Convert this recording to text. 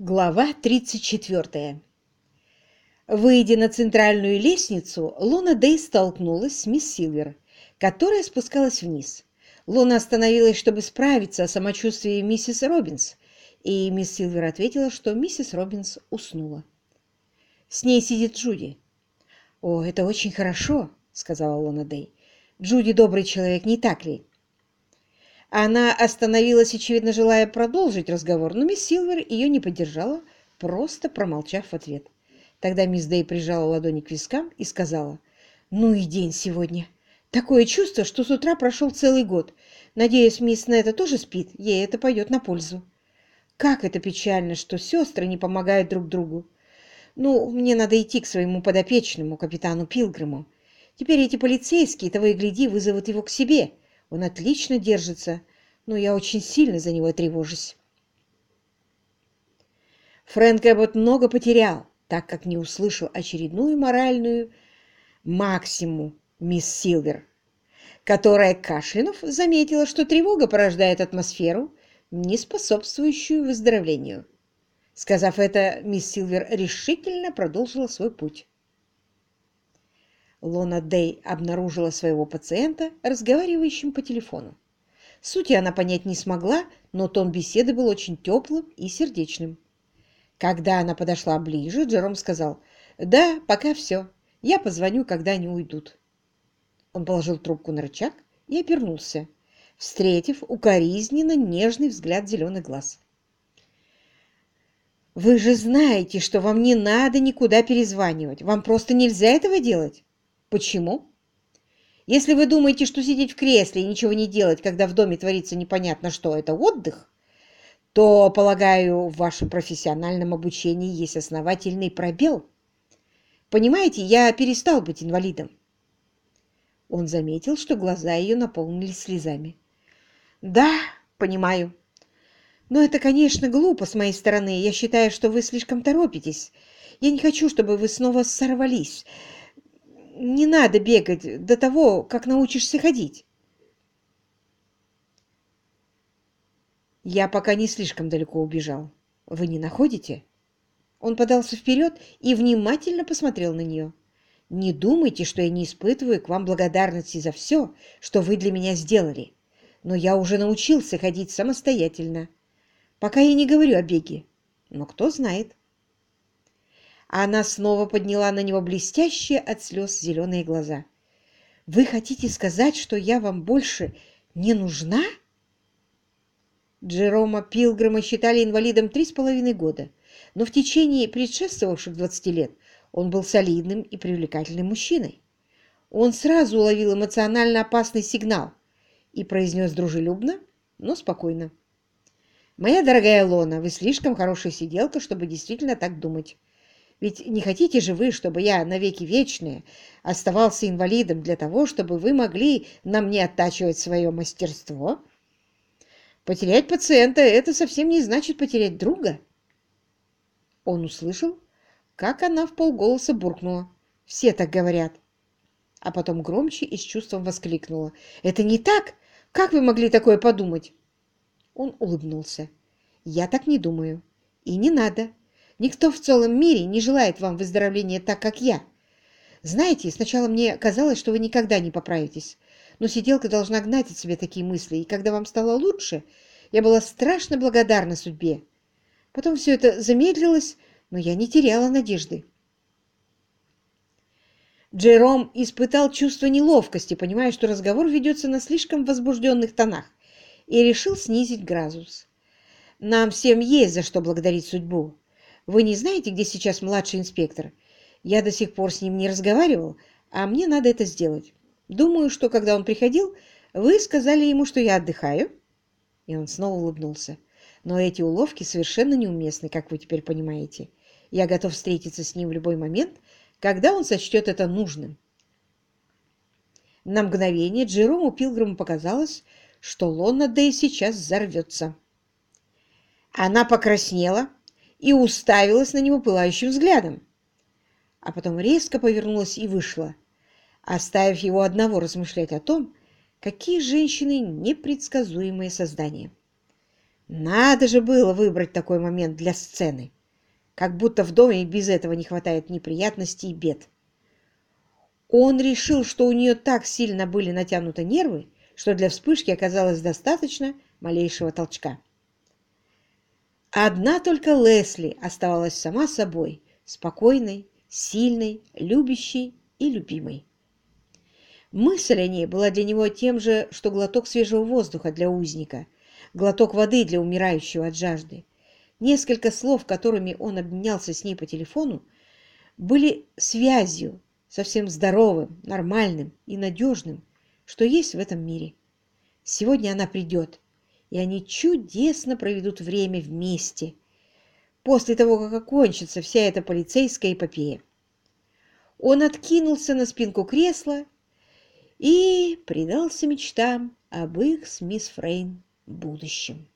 Глава 34. Выйдя на центральную лестницу, Луна Дэй столкнулась с мисс Силвер, которая спускалась вниз. Луна остановилась, чтобы справиться о самочувствии миссис Робинс, и мисс Силвер ответила, что миссис Робинс уснула. «С ней сидит Джуди». «О, это очень хорошо», — сказала Луна Дэй. «Джуди добрый человек, не так ли?» Она остановилась, очевидно, желая продолжить разговор, но мисс Силвер ее не поддержала, просто промолчав в ответ. Тогда мисс Дэй прижала ладони к вискам и сказала, «Ну и день сегодня. Такое чувство, что с утра прошел целый год. Надеюсь, мисс Нета тоже спит, ей это пойдет на пользу. Как это печально, что сестры не помогают друг другу. Ну, мне надо идти к своему подопечному, капитану Пилгриму. Теперь эти полицейские, того и гляди, вызовут его к себе». Он отлично держится, но я очень сильно за него тревожусь. Фрэнк Эббот много потерял, так как не услышал очередную моральную максиму мисс Силвер, которая, кашлянув, заметила, что тревога порождает атмосферу, не способствующую выздоровлению. Сказав это, мисс Силвер решительно продолжила свой путь. Лона Дэй обнаружила своего пациента, разговаривающим по телефону. Сути она понять не смогла, но тон беседы был очень теплым и сердечным. Когда она подошла ближе, Джером сказал, «Да, пока все. Я позвоню, когда они уйдут». Он положил трубку на рычаг и обернулся, встретив укоризненно нежный взгляд зеленых глаз. «Вы же знаете, что вам не надо никуда перезванивать. Вам просто нельзя этого делать. Почему? Если вы думаете, что сидеть в кресле и ничего не делать, когда в доме творится непонятно что, это отдых, то, полагаю, в вашем профессиональном обучении есть основательный пробел. Понимаете, я перестал быть инвалидом. Он заметил, что глаза ее наполнились слезами. «Да, понимаю. Но это, конечно, глупо с моей стороны. Я считаю, что вы слишком торопитесь. Я не хочу, чтобы вы снова сорвались не надо бегать до того, как научишься ходить. Я пока не слишком далеко убежал. Вы не находите? Он подался вперед и внимательно посмотрел на нее. Не думайте, что я не испытываю к вам благодарности за все, что вы для меня сделали. Но я уже научился ходить самостоятельно. Пока я не говорю о беге. Но кто знает. Она снова подняла на него блестящие от слез зеленые глаза. «Вы хотите сказать, что я вам больше не нужна?» Джерома Пилгрима считали инвалидом три с половиной года, но в течение предшествовавших двадцати лет он был солидным и привлекательным мужчиной. Он сразу уловил эмоционально опасный сигнал и произнес дружелюбно, но спокойно. «Моя дорогая Лона, вы слишком хорошая сиделка, чтобы действительно так думать. Ведь не хотите же вы, чтобы я навеки вечные оставался инвалидом для того, чтобы вы могли на мне оттачивать свое мастерство? Потерять пациента — это совсем не значит потерять друга. Он услышал, как она в полголоса буркнула. Все так говорят. А потом громче и с чувством воскликнула. «Это не так? Как вы могли такое подумать?» Он улыбнулся. «Я так не думаю. И не надо. Никто в целом мире не желает вам выздоровления так, как я. Знаете, сначала мне казалось, что вы никогда не поправитесь, но сиделка должна гнать от себя такие мысли, и когда вам стало лучше, я была страшно благодарна судьбе. Потом все это замедлилось, но я не теряла надежды. Джером испытал чувство неловкости, понимая, что разговор ведется на слишком возбужденных тонах, и решил снизить градус. Нам всем есть за что благодарить судьбу. Вы не знаете, где сейчас младший инспектор? Я до сих пор с ним не разговаривал, а мне надо это сделать. Думаю, что когда он приходил, вы сказали ему, что я отдыхаю?» И он снова улыбнулся. «Но эти уловки совершенно неуместны, как вы теперь понимаете. Я готов встретиться с ним в любой момент, когда он сочтет это нужным». На мгновение Джерому Пилгриму показалось, что Лонна Дэй сейчас взорвется. Она покраснела, и уставилась на него пылающим взглядом. А потом резко повернулась и вышла, оставив его одного размышлять о том, какие женщины непредсказуемые создания. Надо же было выбрать такой момент для сцены. Как будто в доме без этого не хватает неприятностей и бед. Он решил, что у нее так сильно были натянуты нервы, что для вспышки оказалось достаточно малейшего толчка. Одна только Лесли оставалась сама собой, спокойной, сильной, любящей и любимой. Мысль о ней была для него тем же, что глоток свежего воздуха для узника, глоток воды для умирающего от жажды. Несколько слов, которыми он обменялся с ней по телефону, были связью, совсем здоровым, нормальным и надежным, что есть в этом мире. Сегодня она придет, и они чудесно проведут время вместе, после того, как окончится вся эта полицейская эпопея. Он откинулся на спинку кресла и предался мечтам об их с мисс Фрейн будущем.